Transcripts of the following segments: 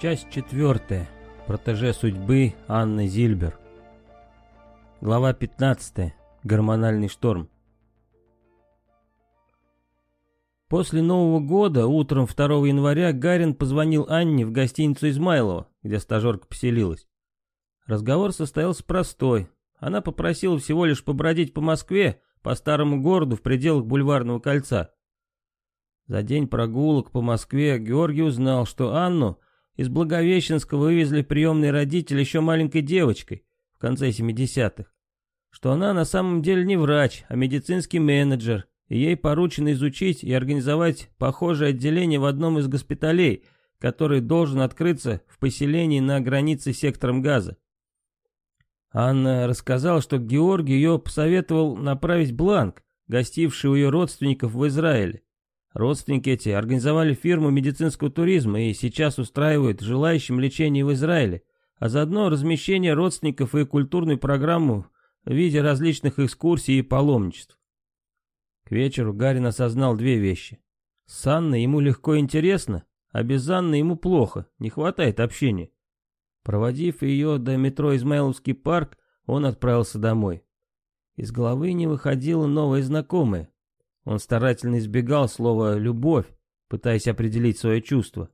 Часть четвертая. Протеже судьбы Анны Зильбер. Глава 15. Гормональный шторм. После Нового года, утром 2 января, Гарин позвонил Анне в гостиницу Измайлова, где стажерка поселилась. Разговор состоялся простой. Она попросила всего лишь побродить по Москве, по старому городу в пределах бульварного кольца. За день прогулок по Москве Георгий узнал, что Анну из Благовещенска вывезли приемные родители еще маленькой девочкой в конце 70-х. Что она на самом деле не врач, а медицинский менеджер, и ей поручено изучить и организовать похожее отделение в одном из госпиталей, который должен открыться в поселении на границе с сектором газа. Анна рассказала, что Георгий ее посоветовал направить бланк, гостивший у ее родственников в Израиле. Родственники эти организовали фирму медицинского туризма и сейчас устраивают желающим лечение в Израиле, а заодно размещение родственников и культурную программу в виде различных экскурсий и паломничеств. К вечеру Гарин осознал две вещи. С Анной ему легко и интересно, а без Анны ему плохо, не хватает общения. Проводив ее до метро Измайловский парк, он отправился домой. Из головы не выходило новое знакомое. Он старательно избегал слова «любовь», пытаясь определить свое чувство.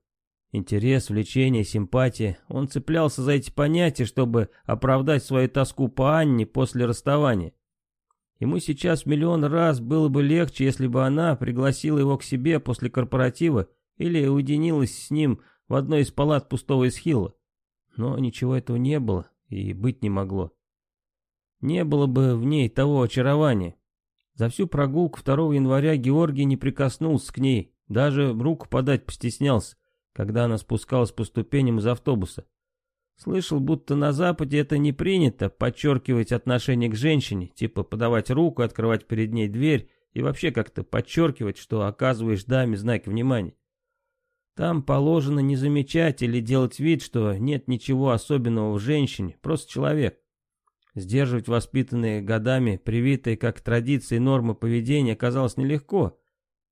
Интерес, влечение, симпатия. Он цеплялся за эти понятия, чтобы оправдать свою тоску по Анне после расставания. Ему сейчас миллион раз было бы легче, если бы она пригласила его к себе после корпоратива или уединилась с ним в одной из палат пустого Исхила. Но ничего этого не было и быть не могло. Не было бы в ней того очарования, за всю прогулку 2 января Георгий не прикоснулся к ней, даже руку подать постеснялся, когда она спускалась по ступеням из автобуса. Слышал, будто на Западе это не принято, подчеркивать отношение к женщине, типа подавать руку, открывать перед ней дверь и вообще как-то подчеркивать, что оказываешь даме знак внимания. Там положено не замечать или делать вид, что нет ничего особенного в женщине, просто человек. Сдерживать воспитанные годами, привитые как традиции нормы поведения оказалось нелегко.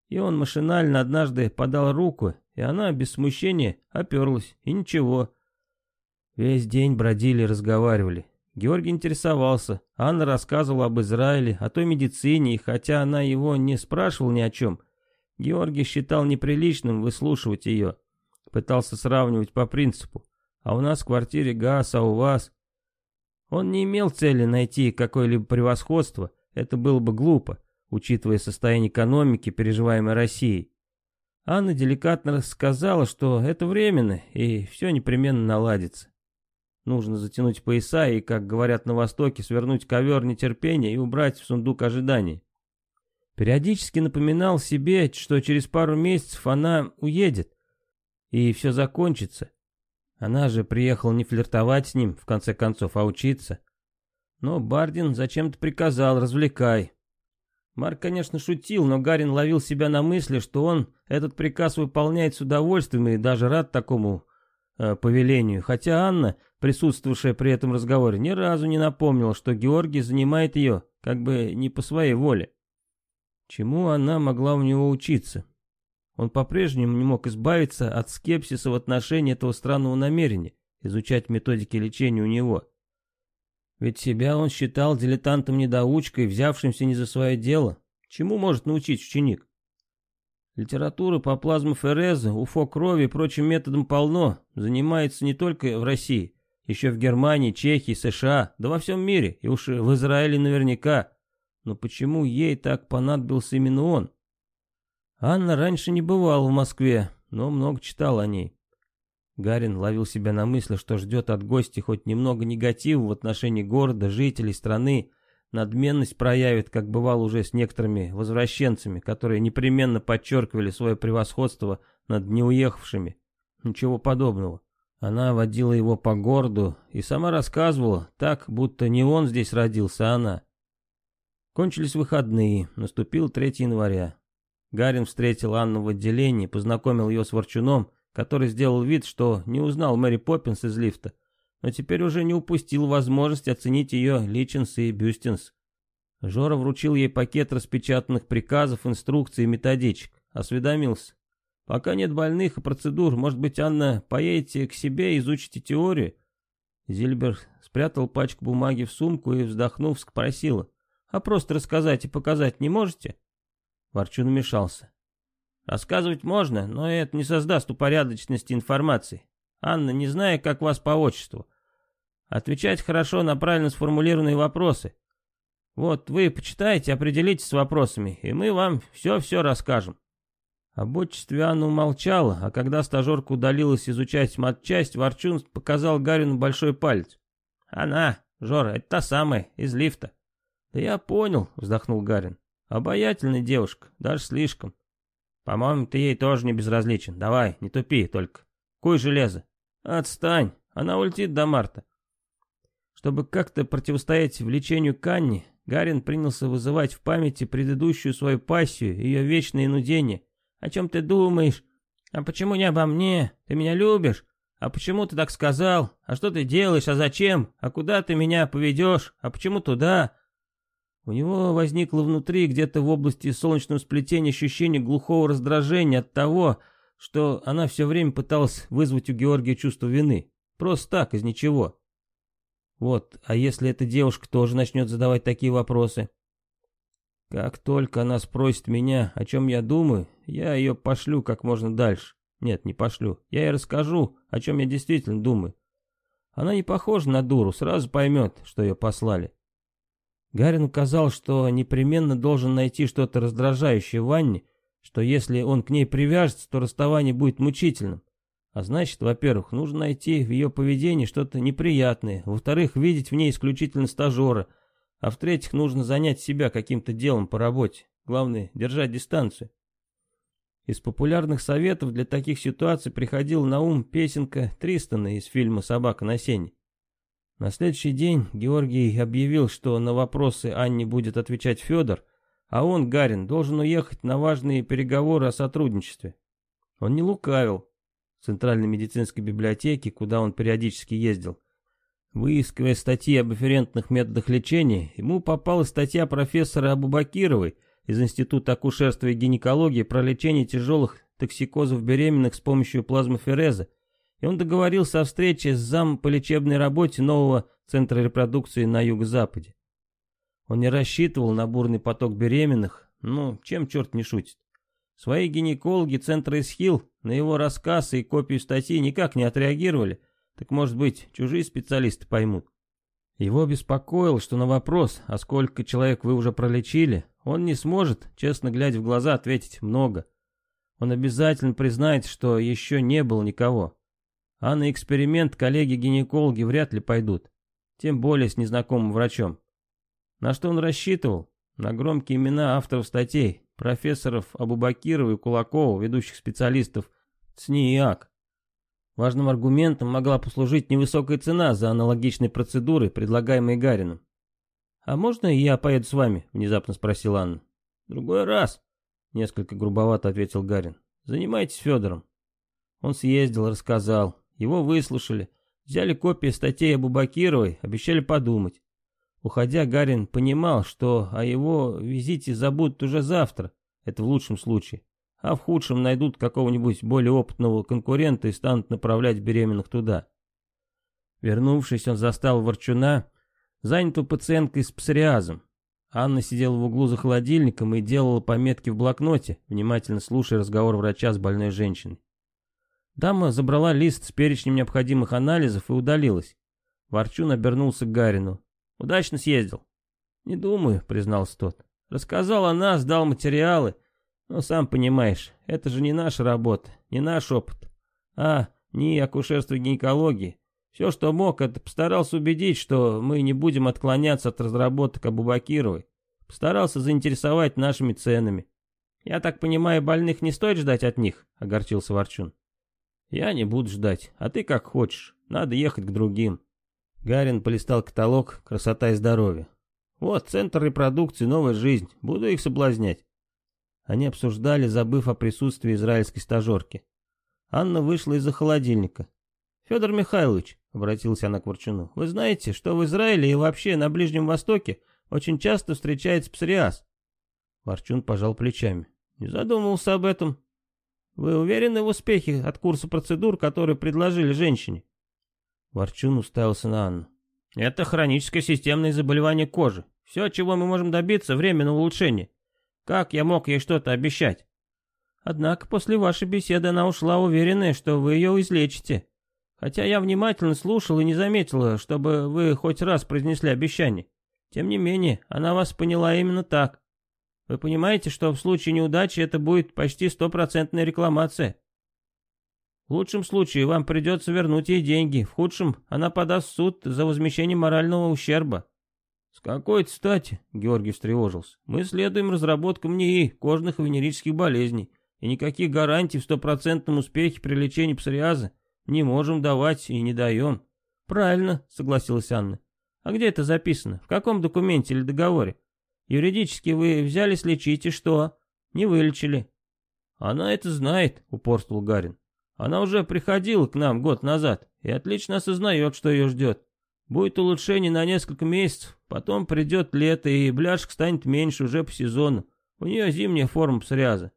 И он машинально однажды подал руку, и она без смущения оперлась, и ничего. Весь день бродили, разговаривали. Георгий интересовался, Анна рассказывала об Израиле, о той медицине, и хотя она его не спрашивала ни о чем, Георгий считал неприличным выслушивать ее. Пытался сравнивать по принципу. А у нас в квартире газ, а у вас... Он не имел цели найти какое-либо превосходство, это было бы глупо, учитывая состояние экономики, переживаемой Россией. Анна деликатно сказала, что это временно, и все непременно наладится. Нужно затянуть пояса и, как говорят на Востоке, свернуть ковер нетерпения и убрать в сундук ожиданий. Периодически напоминал себе, что через пару месяцев она уедет, и все закончится, она же приехала не флиртовать с ним, в конце концов, а учиться. Но Бардин зачем-то приказал, развлекай. Марк, конечно, шутил, но Гарин ловил себя на мысли, что он этот приказ выполняет с удовольствием и даже рад такому э, повелению. Хотя Анна, присутствовавшая при этом разговоре, ни разу не напомнила, что Георгий занимает ее, как бы не по своей воле. Чему она могла у него учиться? Он по-прежнему не мог избавиться от скепсиса в отношении этого странного намерения изучать методики лечения у него. Ведь себя он считал дилетантом-недоучкой, взявшимся не за свое дело. Чему может научить ученик? Литература по плазмоферезу, УФО крови и прочим методам полно, занимается не только в России, еще в Германии, Чехии, США, да во всем мире, и уж в Израиле наверняка. Но почему ей так понадобился именно он? Анна раньше не бывала в Москве, но много читал о ней. Гарин ловил себя на мысли, что ждет от гостя хоть немного негатива в отношении города, жителей, страны, надменность проявит, как бывало уже с некоторыми возвращенцами, которые непременно подчеркивали свое превосходство над неуехавшими. Ничего подобного. Она водила его по городу и сама рассказывала, так, будто не он здесь родился, а она. Кончились выходные, наступил 3 января. Гарин встретил Анну в отделении, познакомил ее с Ворчуном, который сделал вид, что не узнал Мэри Поппинс из лифта, но теперь уже не упустил возможность оценить ее Личинс и Бюстинс. Жора вручил ей пакет распечатанных приказов, инструкций и методичек. Осведомился. Пока нет больных и процедур, может быть, Анна, поедете к себе и изучите теорию?» Зильберг спрятал пачку бумаги в сумку и, вздохнув, спросила. «А просто рассказать и показать не можете?» Ворчун вмешался. «Рассказывать можно, но это не создаст упорядоченности информации. Анна, не знаю, как вас по отчеству. Отвечать хорошо на правильно сформулированные вопросы. Вот вы почитайте, определитесь с вопросами, и мы вам все-все расскажем». Об отчестве Анна умолчала, а когда стажерка удалилась изучать матчасть, Ворчун показал Гарину большой палец. «Она, Жора, это та самая, из лифта». «Да я понял», — вздохнул Гарин. «Обаятельная девушка, даже слишком. По-моему, ты ей тоже не безразличен. Давай, не тупи только. Куй железо». «Отстань, она улетит до марта». Чтобы как-то противостоять влечению Канни, Гарин принялся вызывать в памяти предыдущую свою пассию, ее вечное нудение — о чем ты думаешь? А почему не обо мне? Ты меня любишь? А почему ты так сказал? А что ты делаешь? А зачем? А куда ты меня поведешь? А почему туда?» У него возникло внутри, где-то в области солнечного сплетения, ощущение глухого раздражения от того, что она все время пыталась вызвать у Георгия чувство вины. Просто так, из ничего. Вот, а если эта девушка тоже начнет задавать такие вопросы? Как только она спросит меня, о чем я думаю, я ее пошлю как можно дальше. Нет, не пошлю. Я ей расскажу, о чем я действительно думаю. Она не похожа на дуру, сразу поймет, что ее послали. Гарин указал, что непременно должен найти что-то раздражающее Ванне, что если он к ней привяжется, то расставание будет мучительным. А значит, во-первых, нужно найти в ее поведении что-то неприятное, во-вторых, видеть в ней исключительно стажера – а в-третьих, нужно занять себя каким-то делом по работе. Главное, держать дистанцию. Из популярных советов для таких ситуаций приходила на ум песенка Тристона из фильма «Собака на сене». На следующий день Георгий объявил, что на вопросы Анне будет отвечать Федор, а он, Гарин, должен уехать на важные переговоры о сотрудничестве. Он не лукавил. В Центральной медицинской библиотеке, куда он периодически ездил, Выискивая статьи об эфферентных методах лечения, ему попала статья профессора Абубакировой из Института акушерства и гинекологии про лечение тяжелых токсикозов беременных с помощью плазмофереза, и он договорился о встрече с зам по лечебной работе нового центра репродукции на юго-западе. Он не рассчитывал на бурный поток беременных, ну, чем черт не шутит. Свои гинекологи центра Исхил на его рассказ и копию статьи никак не отреагировали – так может быть, чужие специалисты поймут. Его беспокоил, что на вопрос, а сколько человек вы уже пролечили, он не сможет, честно глядя в глаза, ответить много. Он обязательно признает, что еще не было никого. А на эксперимент коллеги-гинекологи вряд ли пойдут, тем более с незнакомым врачом. На что он рассчитывал? На громкие имена авторов статей, профессоров Абубакирова и Кулакова, ведущих специалистов ЦНИ и АК. Важным аргументом могла послужить невысокая цена за аналогичные процедуры, предлагаемые Гарином. «А можно я поеду с вами?» — внезапно спросила Анна. «Другой раз», — несколько грубовато ответил Гарин. «Занимайтесь Федором». Он съездил, рассказал. Его выслушали. Взяли копии статей об Убакировой, обещали подумать. Уходя, Гарин понимал, что о его визите забудут уже завтра. Это в лучшем случае а в худшем найдут какого-нибудь более опытного конкурента и станут направлять беременных туда. Вернувшись, он застал Ворчуна, занятую пациенткой с псориазом. Анна сидела в углу за холодильником и делала пометки в блокноте, внимательно слушая разговор врача с больной женщиной. Дама забрала лист с перечнем необходимых анализов и удалилась. Ворчун обернулся к Гарину. «Удачно съездил?» «Не думаю», — признался тот. «Рассказал о нас, дал материалы, но сам понимаешь, это же не наша работа, не наш опыт. А, не акушерство гинекологии. Все, что мог, это постарался убедить, что мы не будем отклоняться от разработок Абубакировой. Постарался заинтересовать нашими ценами. Я так понимаю, больных не стоит ждать от них, огорчился Ворчун. Я не буду ждать, а ты как хочешь. Надо ехать к другим. Гарин полистал каталог «Красота и здоровье». Вот, центр репродукции, новая жизнь. Буду их соблазнять. Они обсуждали, забыв о присутствии израильской стажерки. Анна вышла из-за холодильника. «Федор Михайлович», — обратилась она к Ворчуну, — «вы знаете, что в Израиле и вообще на Ближнем Востоке очень часто встречается псориаз?» Ворчун пожал плечами. «Не задумывался об этом». Вы уверены в успехе от курса процедур, которые предложили женщине?» Ворчун уставился на Анну. «Это хроническое системное заболевание кожи. Все, чего мы можем добиться, временного улучшения. Как я мог ей что-то обещать?» Однако после вашей беседы она ушла уверенная, что вы ее излечите. Хотя я внимательно слушал и не заметила, чтобы вы хоть раз произнесли обещание. Тем не менее, она вас поняла именно так. Вы понимаете, что в случае неудачи это будет почти стопроцентная рекламация. В лучшем случае вам придется вернуть ей деньги, в худшем она подаст в суд за возмещение морального ущерба. С какой стати, Георгий встревожился, мы следуем разработкам НИИ, кожных и венерических болезней, и никаких гарантий в стопроцентном успехе при лечении псориаза не можем давать и не даем. Правильно, согласилась Анна. А где это записано? В каком документе или договоре? Юридически вы взялись лечить и что? Не вылечили. Она это знает, упорствовал Гарин. Она уже приходила к нам год назад и отлично осознает, что ее ждет. Будет улучшение на несколько месяцев, потом придет лето, и бляшек станет меньше уже по сезону. У нее зимняя форма псориаза.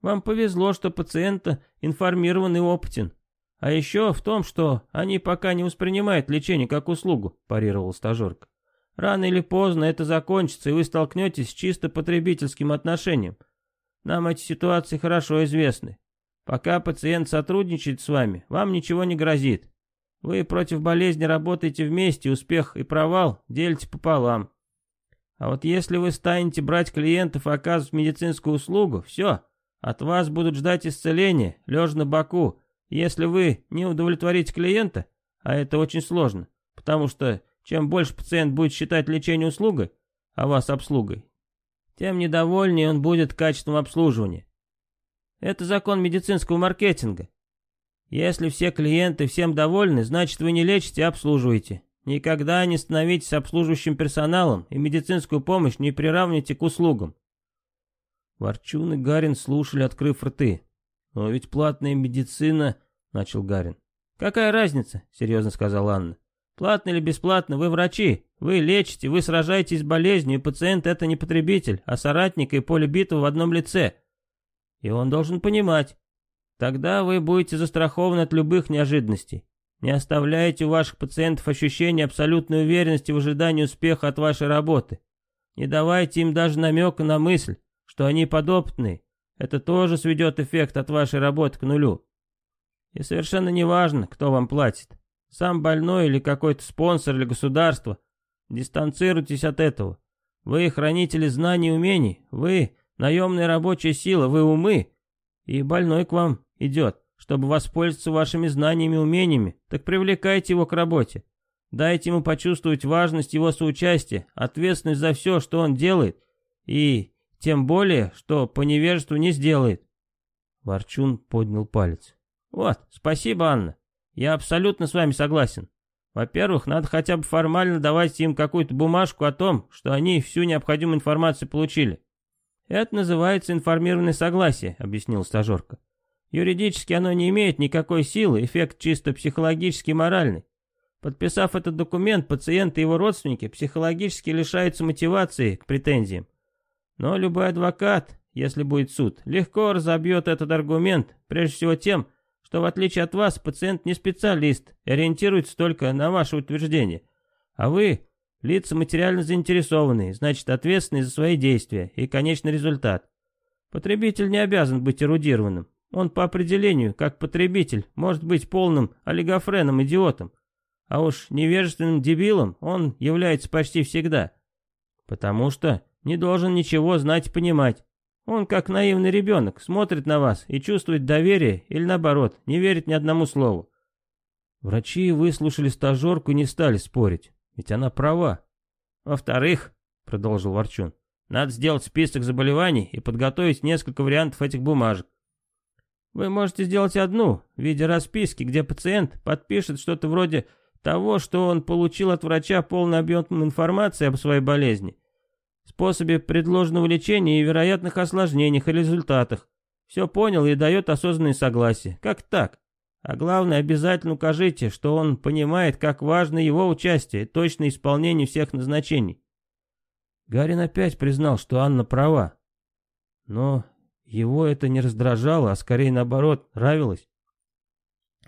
Вам повезло, что пациента информирован и опытен. А еще в том, что они пока не воспринимают лечение как услугу, парировал стажерка. Рано или поздно это закончится, и вы столкнетесь с чисто потребительским отношением. Нам эти ситуации хорошо известны. Пока пациент сотрудничает с вами, вам ничего не грозит. Вы против болезни работаете вместе, успех и провал делите пополам. А вот если вы станете брать клиентов и оказывать медицинскую услугу, все, от вас будут ждать исцеления, лежа на боку, если вы не удовлетворите клиента, а это очень сложно, потому что чем больше пациент будет считать лечение услугой, а вас обслугой, тем недовольнее он будет качеством обслуживания. Это закон медицинского маркетинга. Если все клиенты всем довольны, значит вы не лечите, а обслуживаете. Никогда не становитесь обслуживающим персоналом и медицинскую помощь не приравните к услугам. Ворчун и Гарин слушали, открыв рты. «Но ведь платная медицина...» — начал Гарин. «Какая разница?» — серьезно сказала Анна. «Платно или бесплатно, вы врачи. Вы лечите, вы сражаетесь с болезнью, и пациент — это не потребитель, а соратник и поле битвы в одном лице. И он должен понимать. Тогда вы будете застрахованы от любых неожиданностей. Не оставляйте у ваших пациентов ощущения абсолютной уверенности в ожидании успеха от вашей работы. Не давайте им даже намека на мысль, что они подопытные, это тоже сведет эффект от вашей работы к нулю. И совершенно не важно, кто вам платит. Сам больной или какой-то спонсор или государство. Дистанцируйтесь от этого. Вы хранители знаний и умений. Вы наемная рабочая сила, вы умы. И больной к вам идет, чтобы воспользоваться вашими знаниями и умениями. Так привлекайте его к работе. Дайте ему почувствовать важность его соучастия, ответственность за все, что он делает, и тем более, что по невежеству не сделает. Ворчун поднял палец. Вот, спасибо, Анна. Я абсолютно с вами согласен. Во-первых, надо хотя бы формально давать им какую-то бумажку о том, что они всю необходимую информацию получили. Это называется информированное согласие, объяснил стажерка. Юридически оно не имеет никакой силы, эффект чисто психологический и моральный. Подписав этот документ, пациент и его родственники психологически лишаются мотивации к претензиям. Но любой адвокат, если будет суд, легко разобьет этот аргумент, прежде всего тем, что в отличие от вас пациент не специалист и ориентируется только на ваше утверждение, а вы лица материально заинтересованные, значит ответственные за свои действия и конечный результат. Потребитель не обязан быть эрудированным. Он по определению, как потребитель, может быть полным олигофреном-идиотом, а уж невежественным дебилом он является почти всегда. Потому что не должен ничего знать и понимать. Он, как наивный ребенок, смотрит на вас и чувствует доверие или наоборот, не верит ни одному слову. Врачи выслушали стажерку и не стали спорить, ведь она права. Во-вторых, продолжил Ворчун, надо сделать список заболеваний и подготовить несколько вариантов этих бумажек. Вы можете сделать одну, в виде расписки, где пациент подпишет что-то вроде того, что он получил от врача полный объем информации об своей болезни способе предложенного лечения и вероятных осложнениях и результатах. Все понял и дает осознанное согласие. Как так? А главное, обязательно укажите, что он понимает, как важно его участие и точное исполнение всех назначений. Гарин опять признал, что Анна права. Но его это не раздражало, а скорее наоборот, нравилось.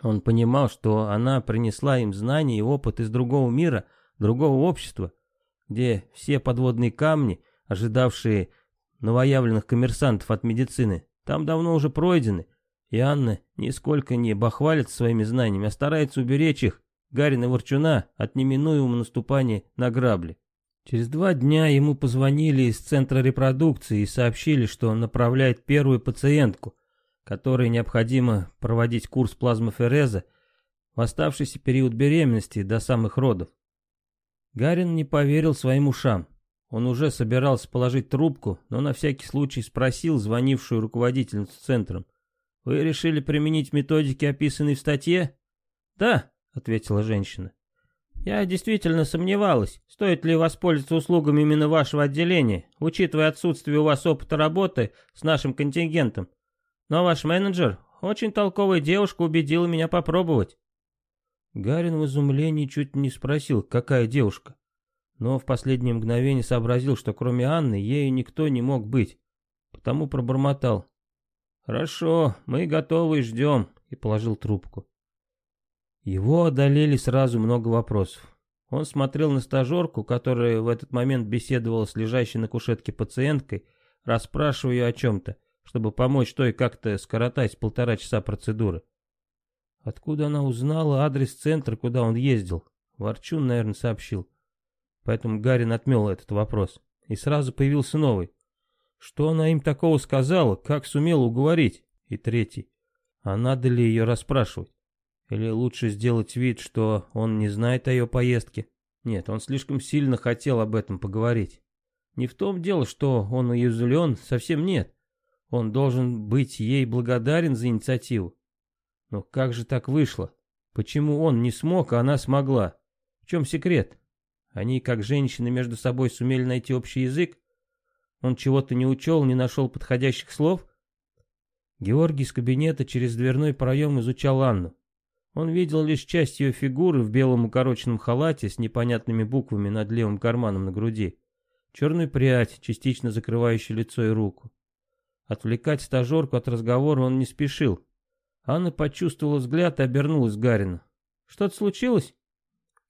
Он понимал, что она принесла им знания и опыт из другого мира, другого общества, где все подводные камни, ожидавшие новоявленных коммерсантов от медицины, там давно уже пройдены, и Анна нисколько не бахвалится своими знаниями, а старается уберечь их, Гарина Ворчуна, от неминуемого наступания на грабли. Через два дня ему позвонили из центра репродукции и сообщили, что он направляет первую пациентку, которой необходимо проводить курс плазмофереза в оставшийся период беременности до самых родов. Гарин не поверил своим ушам. Он уже собирался положить трубку, но на всякий случай спросил звонившую руководительницу центром. «Вы решили применить методики, описанные в статье?» «Да», — ответила женщина. «Я действительно сомневалась, стоит ли воспользоваться услугами именно вашего отделения, учитывая отсутствие у вас опыта работы с нашим контингентом. Но ваш менеджер, очень толковая девушка, убедила меня попробовать. Гарин в изумлении чуть не спросил, какая девушка. Но в последнее мгновение сообразил, что кроме Анны ею никто не мог быть. Потому пробормотал. «Хорошо, мы готовы и ждем», и положил трубку. Его одолели сразу много вопросов. Он смотрел на стажерку, которая в этот момент беседовала с лежащей на кушетке пациенткой, расспрашивая ее о чем-то чтобы помочь той как-то скоротать полтора часа процедуры. Откуда она узнала адрес центра, куда он ездил? Ворчун, наверное, сообщил. Поэтому Гарин отмел этот вопрос. И сразу появился новый. Что она им такого сказала, как сумела уговорить? И третий. А надо ли ее расспрашивать? Или лучше сделать вид, что он не знает о ее поездке? Нет, он слишком сильно хотел об этом поговорить. Не в том дело, что он уязвлен, совсем нет. Он должен быть ей благодарен за инициативу. Но как же так вышло? Почему он не смог, а она смогла? В чем секрет? Они, как женщины, между собой сумели найти общий язык? Он чего-то не учел, не нашел подходящих слов? Георгий из кабинета через дверной проем изучал Анну. Он видел лишь часть ее фигуры в белом укороченном халате с непонятными буквами над левым карманом на груди. Черную прядь, частично закрывающую лицо и руку. Отвлекать стажерку от разговора он не спешил. Анна почувствовала взгляд и обернулась к Гарину. «Что-то случилось?»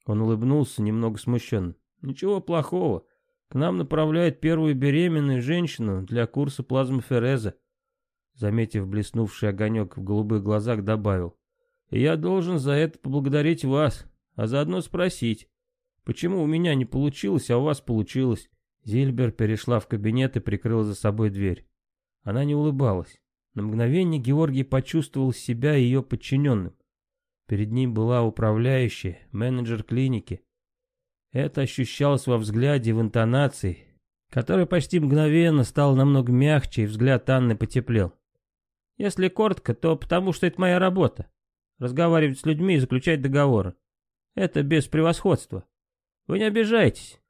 Он улыбнулся, немного смущенно. «Ничего плохого. К нам направляют первую беременную женщину для курса плазмофереза». Заметив блеснувший огонек в голубых глазах, добавил. «И я должен за это поблагодарить вас, а заодно спросить, почему у меня не получилось, а у вас получилось?» Зильбер перешла в кабинет и прикрыла за собой дверь. Она не улыбалась. На мгновение Георгий почувствовал себя ее подчиненным. Перед ним была управляющая, менеджер клиники. Это ощущалось во взгляде, в интонации, который почти мгновенно стал намного мягче, и взгляд Анны потеплел. Если коротко, то потому что это моя работа. Разговаривать с людьми и заключать договоры. Это без превосходства. Вы не обижайтесь.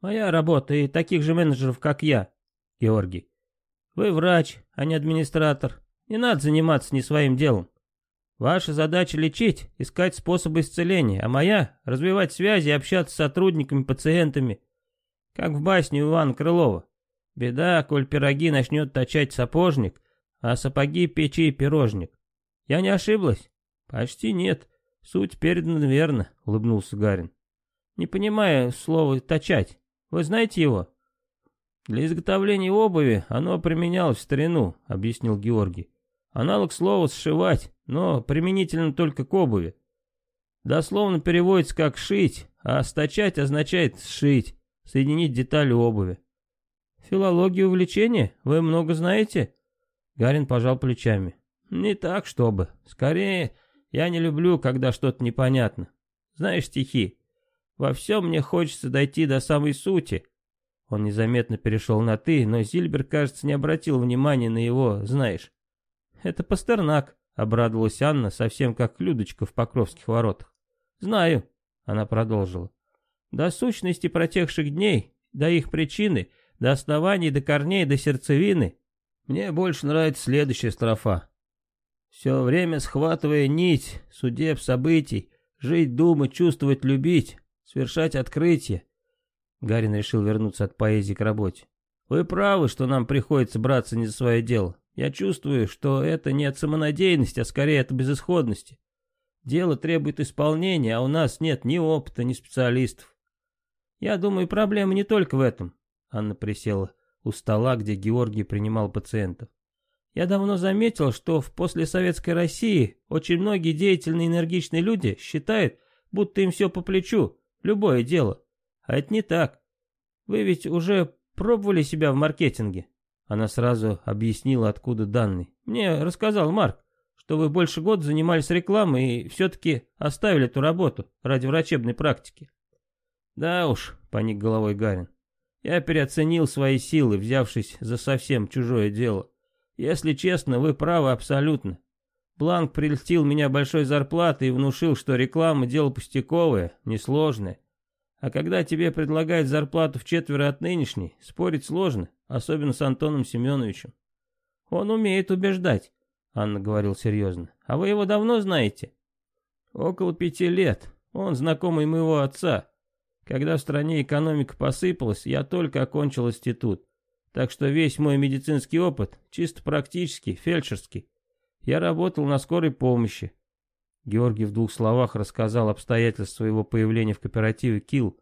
Моя работа и таких же менеджеров, как я, Георгий. Вы врач, а не администратор. Не надо заниматься не своим делом. Ваша задача лечить, искать способы исцеления, а моя — развивать связи и общаться с сотрудниками, пациентами. Как в басне Ивана Крылова. Беда, коль пироги начнет точать сапожник, а сапоги печи пирожник. Я не ошиблась? Почти нет. Суть передана верно, улыбнулся Гарин. Не понимаю слова «точать». Вы знаете его? «Для изготовления обуви оно применялось в старину», — объяснил Георгий. «Аналог слова «сшивать», но применительно только к обуви. Дословно переводится как «шить», а «стачать» означает «сшить», соединить детали обуви. «Филологию увлечения? Вы много знаете?» Гарин пожал плечами. «Не так, чтобы. Скорее, я не люблю, когда что-то непонятно. Знаешь стихи? Во всем мне хочется дойти до самой сути, он незаметно перешел на «ты», но Зильбер, кажется, не обратил внимания на его «знаешь». «Это Пастернак», — обрадовалась Анна, совсем как Людочка в Покровских воротах. «Знаю», — она продолжила. «До сущности протекших дней, до их причины, до оснований, до корней, до сердцевины. Мне больше нравится следующая строфа. Все время схватывая нить судеб, событий, жить, думать, чувствовать, любить, совершать открытия, Гарин решил вернуться от поэзии к работе. «Вы правы, что нам приходится браться не за свое дело. Я чувствую, что это не от самонадеянности, а скорее от безысходности. Дело требует исполнения, а у нас нет ни опыта, ни специалистов. Я думаю, проблема не только в этом. Анна присела у стола, где Георгий принимал пациентов. Я давно заметил, что в послесоветской России очень многие деятельные энергичные люди считают, будто им все по плечу, любое дело. А это не так. Вы ведь уже пробовали себя в маркетинге? Она сразу объяснила, откуда данные. Мне рассказал Марк, что вы больше года занимались рекламой и все-таки оставили эту работу ради врачебной практики. Да уж, поник головой Гарин. Я переоценил свои силы, взявшись за совсем чужое дело. Если честно, вы правы абсолютно. Бланк прельстил меня большой зарплатой и внушил, что реклама дело пустяковое, несложное. А когда тебе предлагают зарплату в четверо от нынешней, спорить сложно, особенно с Антоном Семеновичем. Он умеет убеждать, Анна говорил серьезно. А вы его давно знаете? Около пяти лет. Он знакомый моего отца. Когда в стране экономика посыпалась, я только окончил институт. Так что весь мой медицинский опыт чисто практический, фельдшерский. Я работал на скорой помощи. Георгий в двух словах рассказал обстоятельства своего появления в кооперативе «Килл».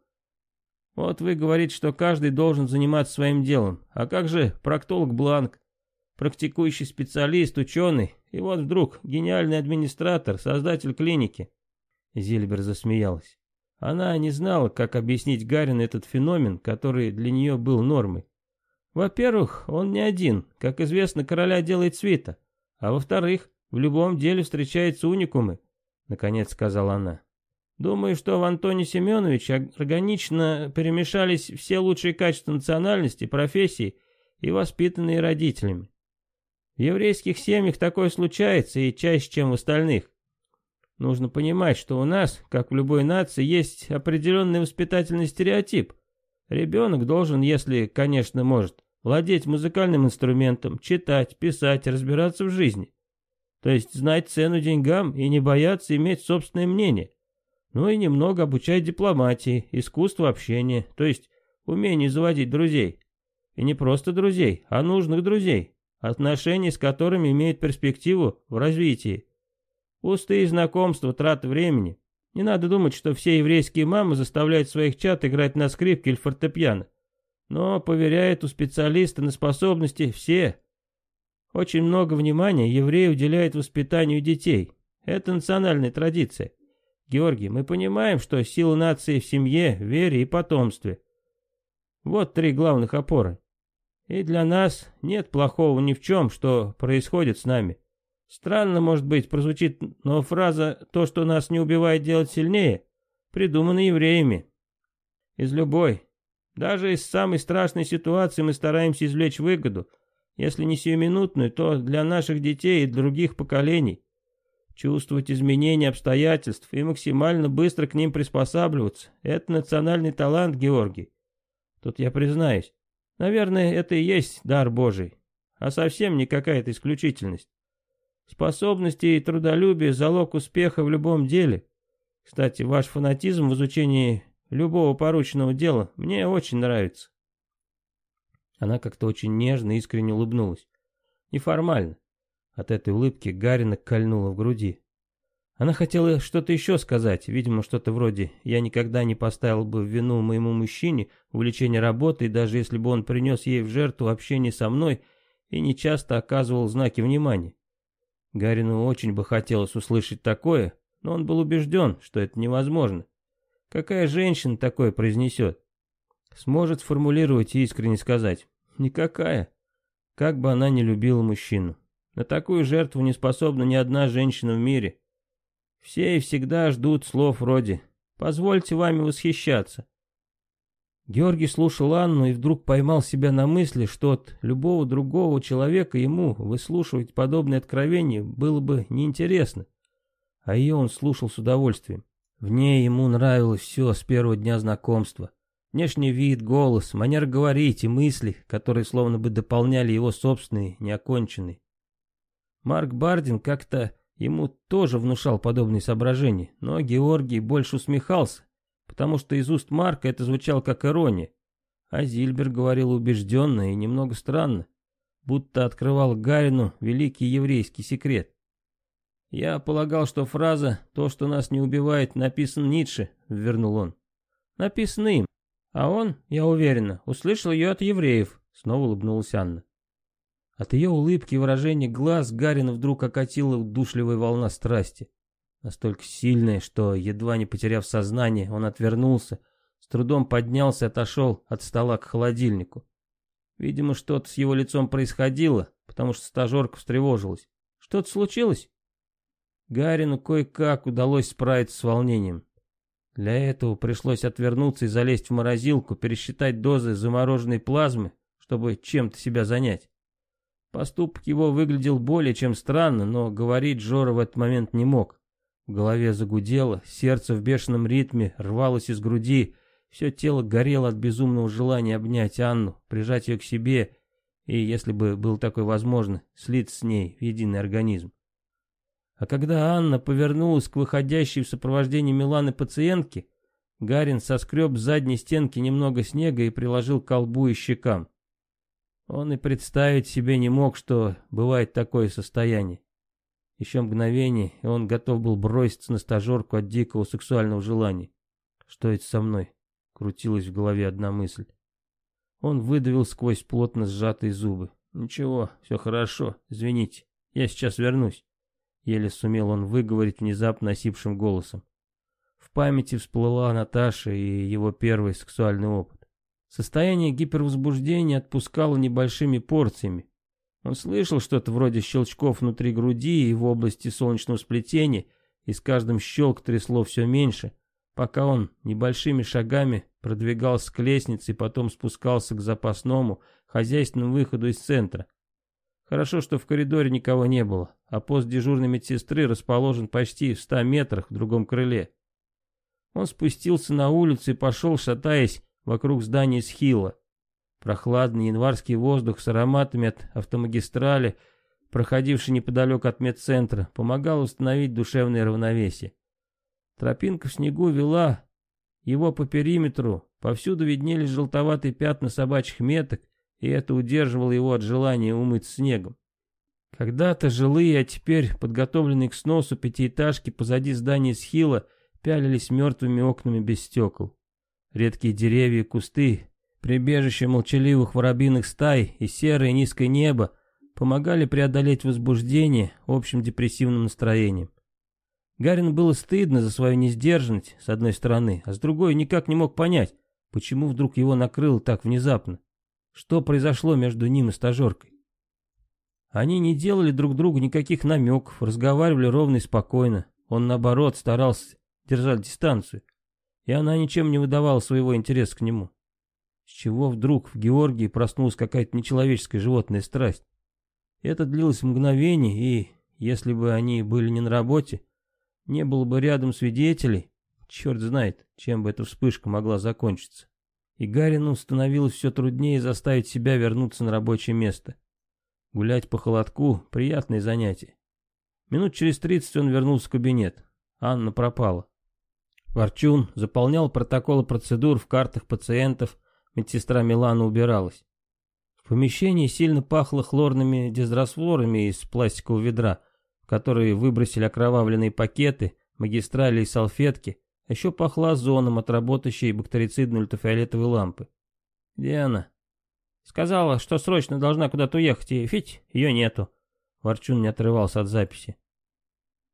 Вот вы говорите, что каждый должен заниматься своим делом. А как же проктолог Бланк, практикующий специалист, ученый, и вот вдруг гениальный администратор, создатель клиники? Зильбер засмеялась. Она не знала, как объяснить Гарину этот феномен, который для нее был нормой. Во-первых, он не один, как известно, короля делает свита. А во-вторых, в любом деле встречаются уникумы, наконец сказала она. Думаю, что в Антоне Семеновиче органично перемешались все лучшие качества национальности, профессии и воспитанные родителями. В еврейских семьях такое случается и чаще, чем в остальных. Нужно понимать, что у нас, как в любой нации, есть определенный воспитательный стереотип. Ребенок должен, если, конечно, может, владеть музыкальным инструментом, читать, писать, разбираться в жизни. То есть знать цену деньгам и не бояться иметь собственное мнение. Ну и немного обучать дипломатии, искусству общения, то есть умению заводить друзей. И не просто друзей, а нужных друзей, отношения с которыми имеют перспективу в развитии. Пустые знакомства, трата времени. Не надо думать, что все еврейские мамы заставляют своих чат играть на скрипке или фортепиано. Но поверяют у специалиста на способности все. Очень много внимания евреи уделяют воспитанию детей. Это национальная традиция. Георгий, мы понимаем, что сила нации в семье, вере и потомстве. Вот три главных опоры. И для нас нет плохого ни в чем, что происходит с нами. Странно, может быть, прозвучит, но фраза «то, что нас не убивает, делать сильнее» придумана евреями. Из любой, даже из самой страшной ситуации мы стараемся извлечь выгоду, если не сиюминутную, то для наших детей и других поколений. Чувствовать изменения обстоятельств и максимально быстро к ним приспосабливаться – это национальный талант, Георгий. Тут я признаюсь, наверное, это и есть дар Божий, а совсем не какая-то исключительность. Способности и трудолюбие – залог успеха в любом деле. Кстати, ваш фанатизм в изучении любого порученного дела мне очень нравится. Она как-то очень нежно и искренне улыбнулась. Неформально. От этой улыбки Гарина кольнула в груди. Она хотела что-то еще сказать, видимо, что-то вроде «я никогда не поставил бы в вину моему мужчине увлечение работой, даже если бы он принес ей в жертву общение со мной и не часто оказывал знаки внимания». Гарину очень бы хотелось услышать такое, но он был убежден, что это невозможно. Какая женщина такое произнесет? Сможет сформулировать и искренне сказать. Никакая. Как бы она ни любила мужчину. На такую жертву не способна ни одна женщина в мире. Все и всегда ждут слов вроде «позвольте вами восхищаться». Георгий слушал Анну и вдруг поймал себя на мысли, что от любого другого человека ему выслушивать подобные откровения было бы неинтересно. А ее он слушал с удовольствием. В ней ему нравилось все с первого дня знакомства. Внешний вид, голос, манера говорить и мысли, которые словно бы дополняли его собственные, неоконченные. Марк Бардин как-то ему тоже внушал подобные соображения, но Георгий больше усмехался, потому что из уст Марка это звучало как ирония. А Зильбер говорил убежденно и немного странно. будто открывал Гарину великий еврейский секрет. «Я полагал, что фраза «то, что нас не убивает» написан Ницше», — вернул он. «Написано им, а он, я уверена, услышал ее от евреев», — снова улыбнулась Анна. От ее улыбки и выражения глаз Гарина вдруг окатила удушливая волна страсти. Настолько сильная, что, едва не потеряв сознание, он отвернулся, с трудом поднялся и отошел от стола к холодильнику. Видимо, что-то с его лицом происходило, потому что стажерка встревожилась. Что-то случилось? Гарину кое-как удалось справиться с волнением. Для этого пришлось отвернуться и залезть в морозилку, пересчитать дозы замороженной плазмы, чтобы чем-то себя занять. Поступок его выглядел более чем странно, но говорить Жора в этот момент не мог. В голове загудело, сердце в бешеном ритме рвалось из груди, все тело горело от безумного желания обнять Анну, прижать ее к себе и, если бы было такое возможно, слиться с ней в единый организм. А когда Анна повернулась к выходящей в сопровождении Миланы пациентке, Гарин соскреб с задней стенки немного снега и приложил к колбу и щекам. Он и представить себе не мог, что бывает такое состояние. Еще мгновение, и он готов был броситься на стажерку от дикого сексуального желания. Что это со мной? Крутилась в голове одна мысль. Он выдавил сквозь плотно сжатые зубы. «Ничего, все хорошо, извините, я сейчас вернусь». Еле сумел он выговорить внезапно осипшим голосом. В памяти всплыла Наташа и его первый сексуальный опыт. Состояние гипервозбуждения отпускало небольшими порциями. Он слышал что-то вроде щелчков внутри груди и в области солнечного сплетения, и с каждым щелк трясло все меньше, пока он небольшими шагами продвигался к лестнице и потом спускался к запасному, хозяйственному выходу из центра. Хорошо, что в коридоре никого не было, а пост дежурной медсестры расположен почти в ста метрах в другом крыле. Он спустился на улицу и пошел, шатаясь, вокруг здания Схила. Прохладный январский воздух с ароматами от автомагистрали, проходивший неподалеку от медцентра, помогал установить душевное равновесие. Тропинка в снегу вела его по периметру, повсюду виднелись желтоватые пятна собачьих меток, и это удерживало его от желания умыть снегом. Когда-то жилые, а теперь подготовленные к сносу пятиэтажки позади здания Схила пялились мертвыми окнами без стекол. Редкие деревья и кусты, прибежище молчаливых воробьиных стай и серое низкое небо помогали преодолеть возбуждение общим депрессивным настроением. Гарину было стыдно за свою несдержанность, с одной стороны, а с другой никак не мог понять, почему вдруг его накрыло так внезапно. Что произошло между ним и стажеркой? Они не делали друг другу никаких намеков, разговаривали ровно и спокойно. Он, наоборот, старался держать дистанцию и она ничем не выдавала своего интереса к нему. С чего вдруг в Георгии проснулась какая-то нечеловеческая животная страсть? Это длилось мгновение, и, если бы они были не на работе, не было бы рядом свидетелей, черт знает, чем бы эта вспышка могла закончиться. И Гарину становилось все труднее заставить себя вернуться на рабочее место. Гулять по холодку — приятное занятие. Минут через тридцать он вернулся в кабинет. Анна пропала. Ворчун заполнял протоколы процедур в картах пациентов, медсестра Милана убиралась. В помещении сильно пахло хлорными дезрасфлорами из пластикового ведра, в которые выбросили окровавленные пакеты, магистрали и салфетки, еще пахло озоном от работающей бактерицидной ультрафиолетовой лампы. «Где она?» «Сказала, что срочно должна куда-то уехать, и фить, ее нету». Ворчун не отрывался от записи.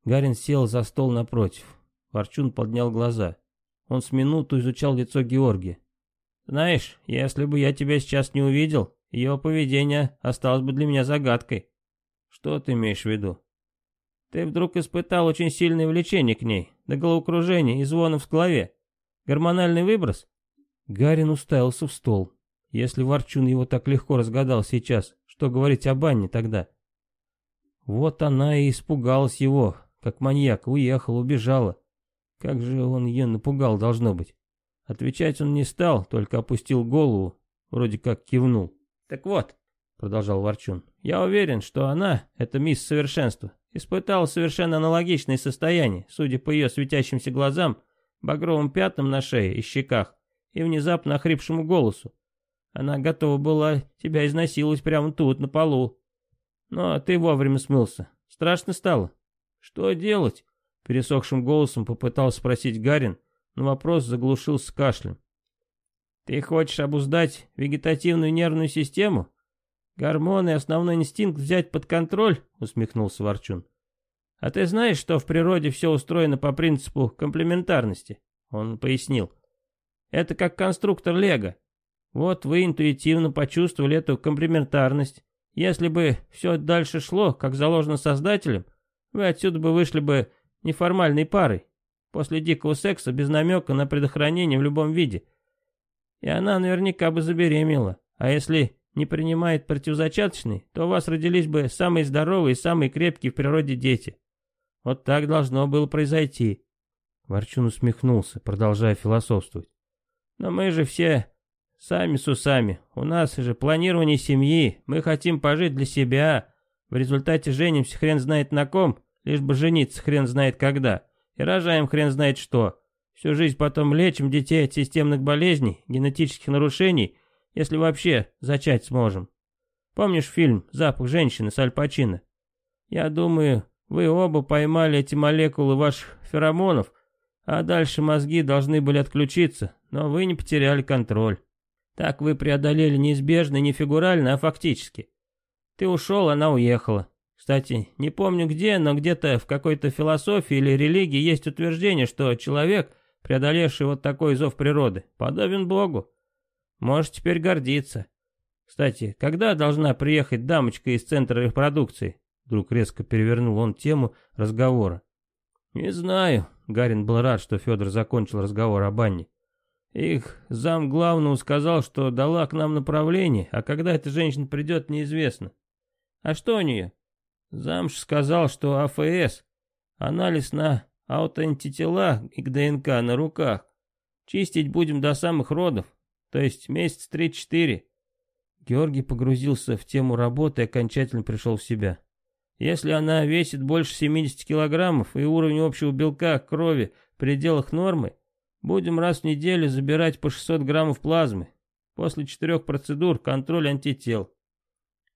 Гарин сел за стол напротив. Ворчун поднял глаза. Он с минуту изучал лицо Георгия. «Знаешь, если бы я тебя сейчас не увидел, ее поведение осталось бы для меня загадкой». «Что ты имеешь в виду?» «Ты вдруг испытал очень сильное влечение к ней, до головокружения и звонов в голове. Гормональный выброс?» Гарин уставился в стол. Если Ворчун его так легко разгадал сейчас, что говорить об Анне тогда? Вот она и испугалась его, как маньяк, уехала, убежала. Как же он ее напугал, должно быть. Отвечать он не стал, только опустил голову, вроде как кивнул. «Так вот», — продолжал Ворчун, — «я уверен, что она, эта мисс Совершенство, испытала совершенно аналогичное состояние, судя по ее светящимся глазам, багровым пятнам на шее и щеках и внезапно охрипшему голосу. Она готова была тебя изнасиловать прямо тут, на полу. Но ты вовремя смылся. Страшно стало? Что делать? Пересохшим голосом попытался спросить Гарин, но вопрос заглушился кашлем. Ты хочешь обуздать вегетативную нервную систему? Гормоны и основной инстинкт взять под контроль? Усмехнулся Ворчун. А ты знаешь, что в природе все устроено по принципу комплементарности? Он пояснил. Это как конструктор Лего. Вот вы интуитивно почувствовали эту комплементарность. Если бы все дальше шло, как заложено создателем, вы отсюда бы вышли бы неформальной парой. После дикого секса без намека на предохранение в любом виде. И она наверняка бы забеременела. А если не принимает противозачаточный, то у вас родились бы самые здоровые и самые крепкие в природе дети. Вот так должно было произойти. Ворчун усмехнулся, продолжая философствовать. Но мы же все сами с усами. У нас же планирование семьи. Мы хотим пожить для себя. В результате женимся хрен знает на ком, лишь бы жениться хрен знает когда. И рожаем хрен знает что. Всю жизнь потом лечим детей от системных болезней, генетических нарушений, если вообще зачать сможем. Помнишь фильм «Запах женщины» с Аль Пачино? Я думаю, вы оба поймали эти молекулы ваших феромонов, а дальше мозги должны были отключиться, но вы не потеряли контроль. Так вы преодолели неизбежно не фигурально, а фактически. Ты ушел, она уехала. Кстати, не помню где, но где-то в какой-то философии или религии есть утверждение, что человек, преодолевший вот такой зов природы, подобен Богу. Можешь теперь гордиться. Кстати, когда должна приехать дамочка из центра репродукции? Вдруг резко перевернул он тему разговора. Не знаю. Гарин был рад, что Федор закончил разговор о банне. Их зам главного сказал, что дала к нам направление, а когда эта женщина придет, неизвестно. А что у нее? Замш сказал, что АФС, анализ на аутоантитела и к ДНК на руках. Чистить будем до самых родов, то есть месяц три-четыре. Георгий погрузился в тему работы и окончательно пришел в себя. Если она весит больше 70 килограммов и уровень общего белка крови в пределах нормы, будем раз в неделю забирать по 600 граммов плазмы. После четырех процедур контроль антител.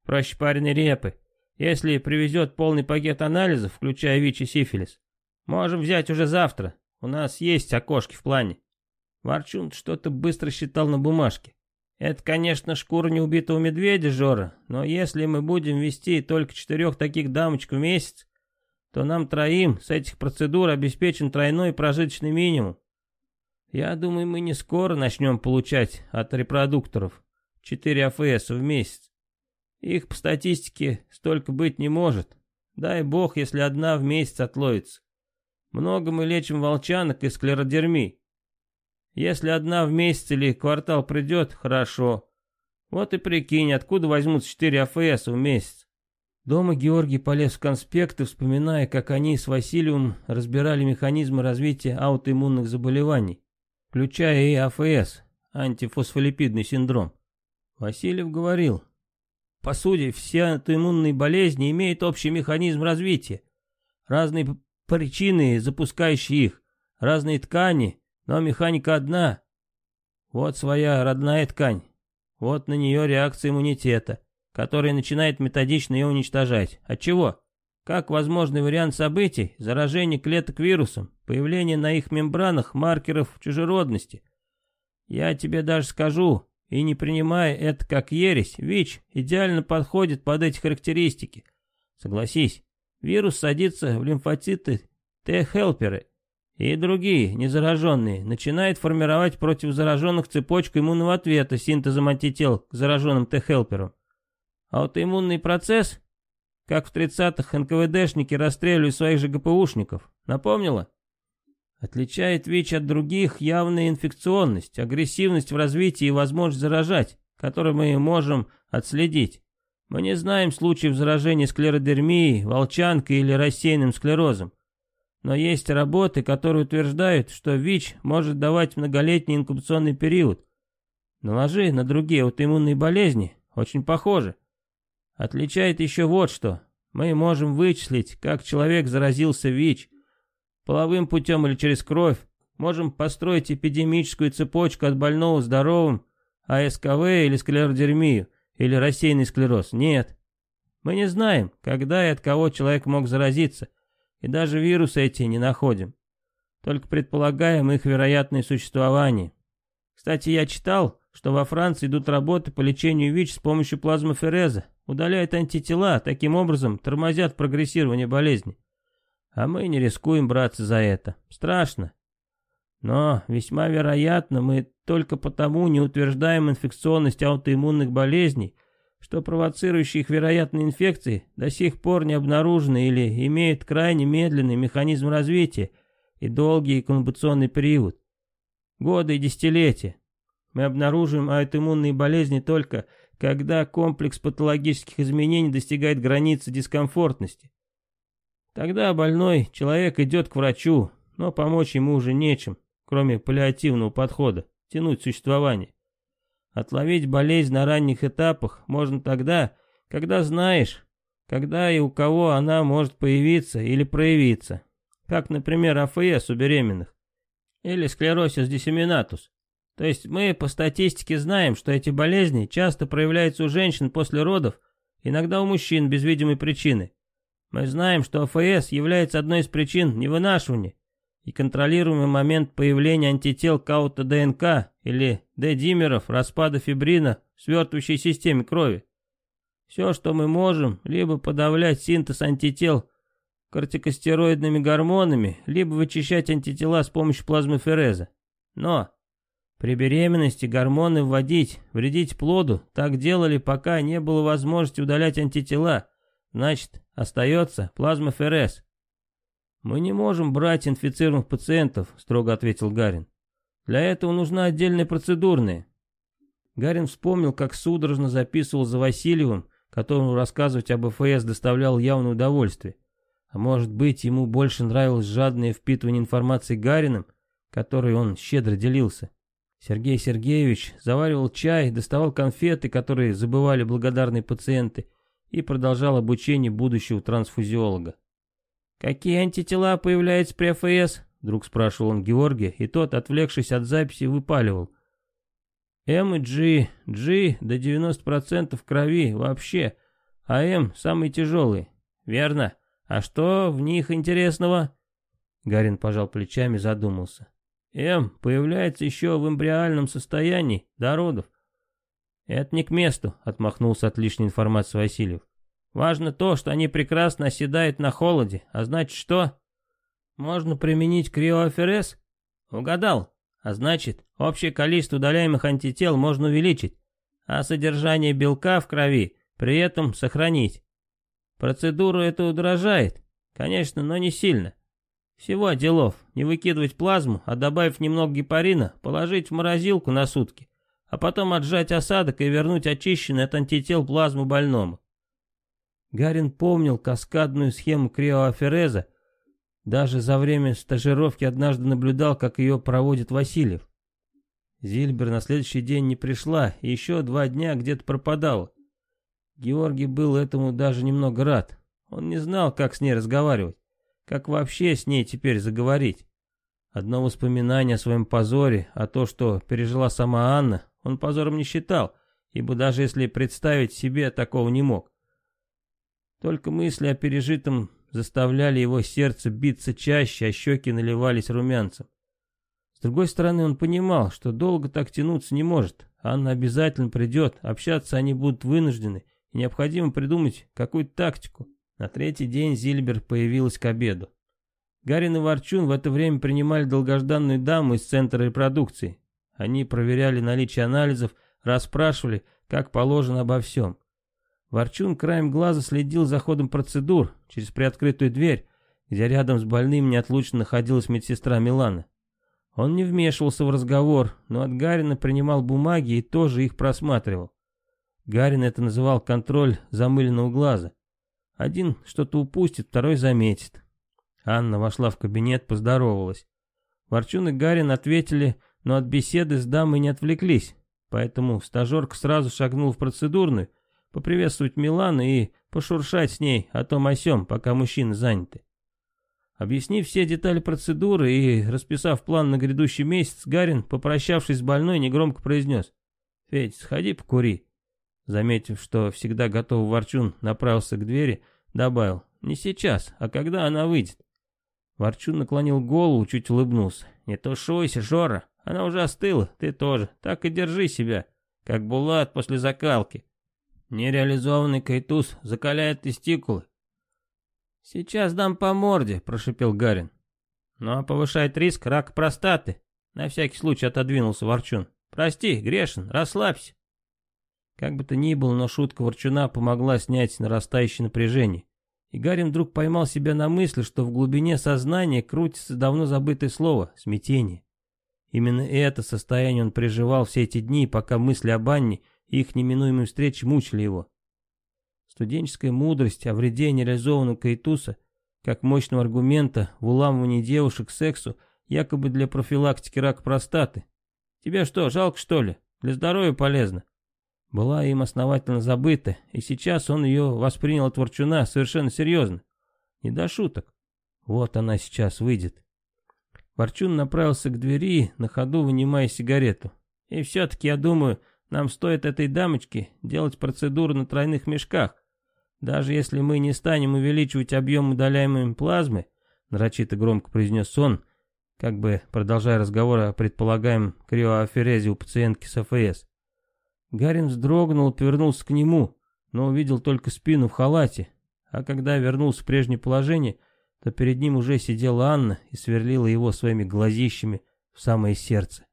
Проще пареной репы. Если привезет полный пакет анализов, включая ВИЧ и сифилис, можем взять уже завтра. У нас есть окошки в плане. Ворчун что-то быстро считал на бумажке. Это, конечно, шкура неубитого медведя, Жора, но если мы будем вести только четырех таких дамочек в месяц, то нам троим с этих процедур обеспечен тройной прожиточный минимум. Я думаю, мы не скоро начнем получать от репродукторов 4 АФС в месяц. Их по статистике столько быть не может. Дай бог, если одна в месяц отловится. Много мы лечим волчанок и склеродермий. Если одна в месяц или квартал придет, хорошо. Вот и прикинь, откуда возьмут 4 АФС в месяц. Дома Георгий полез в конспекты, вспоминая, как они с Василием разбирали механизмы развития аутоиммунных заболеваний, включая и АФС, антифосфолипидный синдром. Васильев говорил, по сути, все аутоиммунные болезни имеют общий механизм развития. Разные причины, запускающие их, разные ткани, но механика одна. Вот своя родная ткань. Вот на нее реакция иммунитета, которая начинает методично ее уничтожать. От чего? Как возможный вариант событий, заражение клеток вирусом, появление на их мембранах маркеров чужеродности. Я тебе даже скажу, и не принимая это как ересь, ВИЧ идеально подходит под эти характеристики. Согласись, вирус садится в лимфоциты Т-хелперы и другие, незараженные, начинают формировать против зараженных цепочку иммунного ответа синтезом антител к зараженным Т-хелперам. Аутоиммунный процесс, как в 30-х НКВДшники расстреливали своих же ГПУшников, напомнила? Отличает ВИЧ от других явная инфекционность, агрессивность в развитии и возможность заражать, которую мы можем отследить. Мы не знаем случаев заражения склеродермией, волчанкой или рассеянным склерозом. Но есть работы, которые утверждают, что ВИЧ может давать многолетний инкубационный период. Наложи на другие аутоиммунные болезни, очень похоже. Отличает еще вот что. Мы можем вычислить, как человек заразился ВИЧ. Половым путем или через кровь. Можем построить эпидемическую цепочку от больного здоровым, АСКВ или склеродермию, или рассеянный склероз. Нет. Мы не знаем, когда и от кого человек мог заразиться, и даже вирусы эти не находим. Только предполагаем их вероятное существование. Кстати, я читал, что во Франции идут работы по лечению ВИЧ с помощью плазмофереза, удаляют антитела, таким образом тормозят прогрессирование болезни. А мы не рискуем браться за это. Страшно. Но весьма вероятно, мы только потому не утверждаем инфекционность аутоиммунных болезней, что провоцирующие их вероятные инфекции до сих пор не обнаружены или имеют крайне медленный механизм развития и долгий инкубационный период. Годы и десятилетия. Мы обнаруживаем аутоиммунные болезни только, когда комплекс патологических изменений достигает границы дискомфортности. Тогда больной человек идет к врачу, но помочь ему уже нечем, кроме паллиативного подхода, тянуть существование. Отловить болезнь на ранних этапах можно тогда, когда знаешь, когда и у кого она может появиться или проявиться. Как, например, АФС у беременных. Или склерозис диссеминатус. То есть мы по статистике знаем, что эти болезни часто проявляются у женщин после родов, иногда у мужчин без видимой причины. Мы знаем, что АФС является одной из причин невынашивания и контролируемый момент появления антител к аутоднк или D-димеров распада фибрина в свертывающей системе крови. Все, что мы можем, либо подавлять синтез антител кортикостероидными гормонами, либо вычищать антитела с помощью плазмофереза. Но при беременности гормоны вводить, вредить плоду, так делали, пока не было возможности удалять антитела. Значит, остается плазмоферез. «Мы не можем брать инфицированных пациентов», — строго ответил Гарин. «Для этого нужна отдельная процедурная». Гарин вспомнил, как судорожно записывал за Васильевым, которому рассказывать об ФС доставляло явное удовольствие. А может быть, ему больше нравилось жадное впитывание информации Гарином, которой он щедро делился. Сергей Сергеевич заваривал чай, доставал конфеты, которые забывали благодарные пациенты, и продолжал обучение будущего трансфузиолога. «Какие антитела появляются при АФС?» Вдруг спрашивал он Георгия, и тот, отвлекшись от записи, выпаливал. М и G, G до 90% крови вообще, а М самые тяжелые. Верно. А что в них интересного? Гарин пожал плечами, задумался. М появляется еще в эмбриальном состоянии, до родов. Это не к месту, отмахнулся от лишней информации Васильев. Важно то, что они прекрасно оседают на холоде, а значит что? Можно применить криоферез? Угадал. А значит, общее количество удаляемых антител можно увеличить, а содержание белка в крови при этом сохранить. Процедура это удорожает, конечно, но не сильно. Всего делов, не выкидывать плазму, а добавив немного гепарина, положить в морозилку на сутки, а потом отжать осадок и вернуть очищенный от антител плазму больному. Гарин помнил каскадную схему криоафереза, даже за время стажировки однажды наблюдал, как ее проводит Васильев. Зильбер на следующий день не пришла, и еще два дня где-то пропадала. Георгий был этому даже немного рад. Он не знал, как с ней разговаривать, как вообще с ней теперь заговорить. Одно воспоминание о своем позоре, а то, что пережила сама Анна, он позором не считал, ибо даже если представить себе, такого не мог. Только мысли о пережитом заставляли его сердце биться чаще, а щеки наливались румянцем. С другой стороны, он понимал, что долго так тянуться не может. Анна обязательно придет, общаться они будут вынуждены, и необходимо придумать какую-то тактику. На третий день Зильбер появилась к обеду. Гарин и Ворчун в это время принимали долгожданную даму из центра репродукции. Они проверяли наличие анализов, расспрашивали, как положено обо всем. Ворчун краем глаза следил за ходом процедур через приоткрытую дверь, где рядом с больным неотлучно находилась медсестра Милана. Он не вмешивался в разговор, но от Гарина принимал бумаги и тоже их просматривал. Гарин это называл контроль замыленного глаза. Один что-то упустит, второй заметит. Анна вошла в кабинет, поздоровалась. Ворчун и Гарин ответили, но от беседы с дамой не отвлеклись, поэтому стажерка сразу шагнул в процедурную, поприветствовать Милану и пошуршать с ней о том о сём, пока мужчины заняты. Объяснив все детали процедуры и расписав план на грядущий месяц, Гарин, попрощавшись с больной, негромко произнес. Федь, сходи покури. Заметив, что всегда готов Ворчун направился к двери, добавил, не сейчас, а когда она выйдет. Ворчун наклонил голову, чуть улыбнулся. «Не тушуйся, Жора, она уже остыла, ты тоже. Так и держи себя, как Булат после закалки. Нереализованный кайтуз закаляет тестикулы». «Сейчас дам по морде», — прошипел Гарин. «Ну а повышает риск рак простаты», — на всякий случай отодвинулся Ворчун. «Прости, грешен, расслабься». Как бы то ни было, но шутка Ворчуна помогла снять нарастающее напряжение. И Гарин вдруг поймал себя на мысли, что в глубине сознания крутится давно забытое слово — смятение. Именно это состояние он переживал все эти дни, пока мысли об Анне их неминуемой встрече мучили его. Студенческая мудрость о вреде нереализованного каэтуса, как мощного аргумента в уламывании девушек к сексу, якобы для профилактики рака простаты. Тебе что, жалко что ли? Для здоровья полезно была им основательно забыта, и сейчас он ее воспринял от Ворчуна совершенно серьезно. Не до шуток. Вот она сейчас выйдет. Ворчун направился к двери, на ходу вынимая сигарету. И все-таки, я думаю, нам стоит этой дамочке делать процедуру на тройных мешках. Даже если мы не станем увеличивать объем удаляемой плазмы, нарочито громко произнес он, как бы продолжая разговор о предполагаемом криоаферезе у пациентки с АФС. Гарин вздрогнул и повернулся к нему, но увидел только спину в халате, а когда вернулся в прежнее положение, то перед ним уже сидела Анна и сверлила его своими глазищами в самое сердце.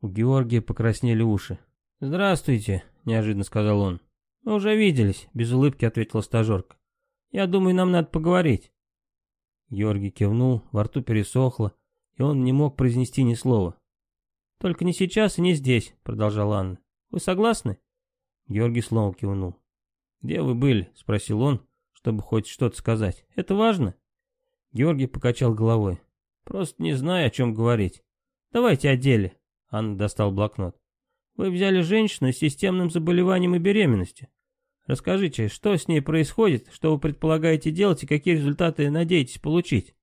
У Георгия покраснели уши. «Здравствуйте», — неожиданно сказал он. «Мы уже виделись», — без улыбки ответила стажерка. «Я думаю, нам надо поговорить». Георгий кивнул, во рту пересохло, и он не мог произнести ни слова. «Только не сейчас и не здесь», — продолжала Анна. Вы согласны?» Георгий снова кивнул. «Где вы были?» — спросил он, чтобы хоть что-то сказать. «Это важно?» Георгий покачал головой. «Просто не знаю, о чем говорить. Давайте о деле». Анна достал блокнот. «Вы взяли женщину с системным заболеванием и беременностью. Расскажите, что с ней происходит, что вы предполагаете делать и какие результаты надеетесь получить?»